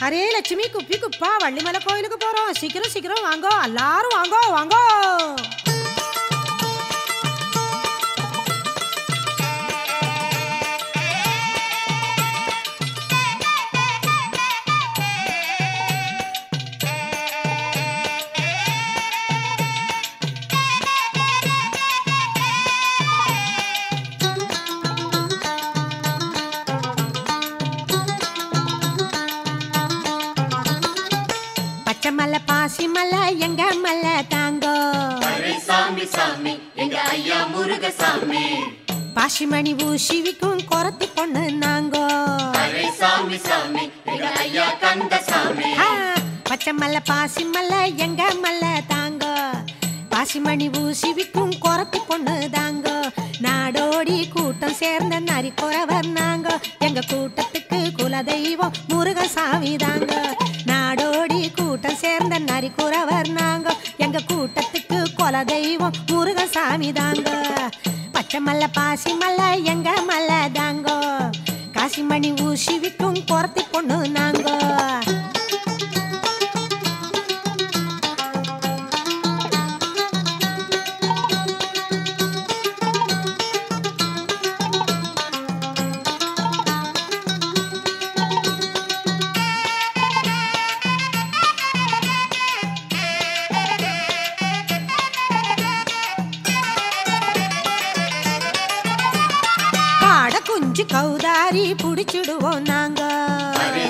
Array Lakshmi குப்பி குப்பா வள்ளிமலை கோயிலுக்கு போறோம். சீக்கிரம் சீக்கிரம் வாங்கோ. எல்லாரும் வாங்கோ வாங்கோ. மலை எங்க மலை தாங்கோ? சாமி சாமி. எங்க ஐயா முருகசாமி. பாசிமணி ஊசிவிக்கும் குரத்தி பொண்ணு நாங்கோ. சாமி சாமி. எங்க ஐயா கந்தசாமி. பச்சை மலை பாசி மலை எங்க மலை தாங்கோ? பாசிமணி ஊசிவிக்கும் குரத்தி பொண்ணு தாங்கோ. நாடோடி கூட்டம் சேர்ந்த நரி குறவர் நாங்கோ. எங்க கூட்டத்துக்கு குலதெய்வம் முருகசாமி தாங்க. சேர்ந்த குறவர் நாங்க. எங்க கூட்டத்துக்கு கொல குலதெய்வம் முருகசாமி தாங்க. பச்சை மல்ல பாசி மல்ல எங்க மல்ல தாங்கோ. காசிமணி ஊசி விக்கும் குரத்தி பொண்ணு நாங்க. குஞ்சு கௌதாரி புடிச்சிடுவோம் நாங்க.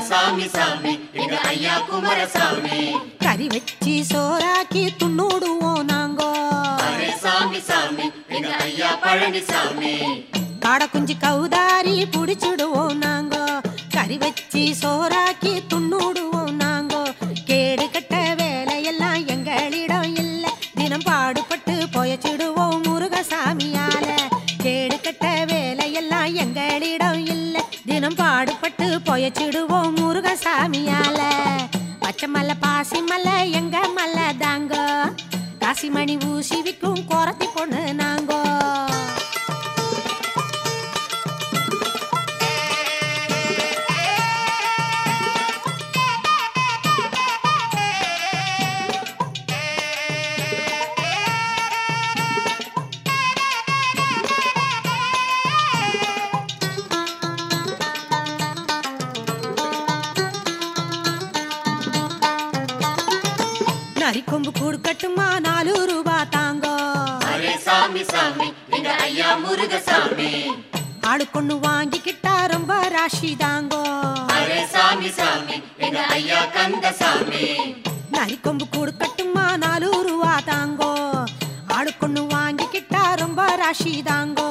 சாமி சாமி எங்க ஐயா குமரசாமி. கறி வச்சு சோறாக்கி துண்ணுடுவோம் நாங்கோ. சாமி சாமி எங்க ஐயா பழனிசாமி. காட குஞ்சு கௌதாரி புடிச்சிடுவோம் நாங்கோ. கறி வச்சு சோறாக்கி துண்ணுடுவோம் பாடுபட்டு பொயச்சிடுவோம் முருகசாமியால பச்சை மலை பாசி மலை எங்க மலை தாங்கோ? காசிமணி ஊசி விக்கும் நரிக்கொம்பு கொடுக்கட்டுமா நாலு ரூபா தாங்கோ. சாமி சாமி எங்க ஐயா முருகசாமி. ஆளுக்கொன்னு வாங்கிக்கிட்டா ரொம்ப ராசி தாங்கோ. சாமி சாமி எங்க ஐயா கந்தசாமி. நரிக்கொம்பு கொடுக்கட்டுமா நாலு ரூபா தாங்கோ. ஆளுக்கொன்னு வாங்கிக்கிட்டா ரொம்ப ராசி தாங்கோ.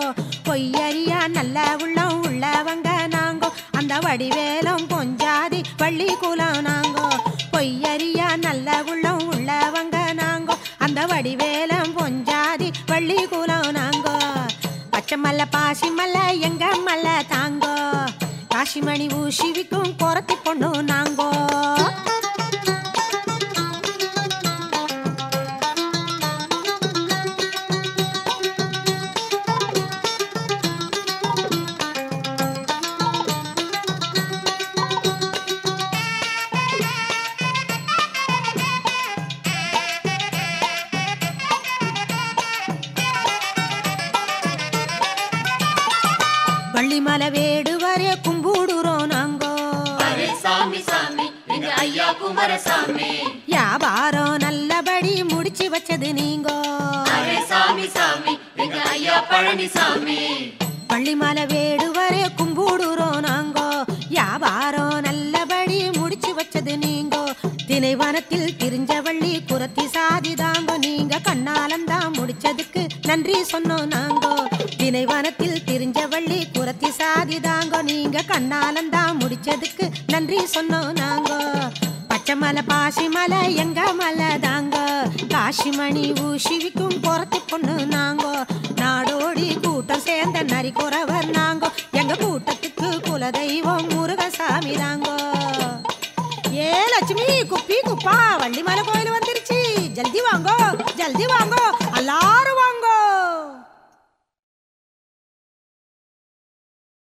பொய்யறியா நல்ல உள்ளம் உள்ளவங்க நாங்கோ. அந்த வடிவேலம் பொஞ்சாதி பள்ளி குலம் நாங்கோ. பொய்யறியா நல்ல உள்ளவங்க வந்த வடிவேலம் பொஞ்சாதி பள்ளி குலம் நாங்கோ பச்சை மல்ல பாசி மல்ல எங்க மல்ல தாங்கோ. காசிமணி ஊசிவிக்கும் குரத்தி பொண்ணு நாங்கோ. வள்ளிமலை வேடுவரே கும்பிடுறோம் நாங்கோ. சாமி சாமி எங்க ஐயா குமரசாமி. வியாபாரம் நல்லபடி முடிச்சு வச்சது நீங்கோ. சாமி சாமி எங்க ஐயா பழனிசாமி. பள்ளிமலை வேடுவரே கும்பிடுறோம் நாங்கோ. வியாபாரம் நல்லபடி முடிச்சு வச்சது நீங்கோ. தினைவனத்தில் திரிஞ்ச வள்ளி குரத்தி சாதி தாங்கோ. நீங்க கண்ணாலந்தான் முடிச்சதுக்கு நன்றி சொன்னோம் நாங்கோ. முடிச்சதுக்கு நன்றி சொன்னோம் நாங்கோ. பச்சை மலை பாசி மலை எங்க மலை தாங்க. காசிமணி ஊசிவிக்கும் பொறத்தி பொண்ணு நாங்கோ. நாடோடி கூட்டம் சேர்ந்த நரி குறவர் நாங்கோ. எங்க கூட்டத்துக்கு குலதெய்வம் முருகசாமி தாங்கோ.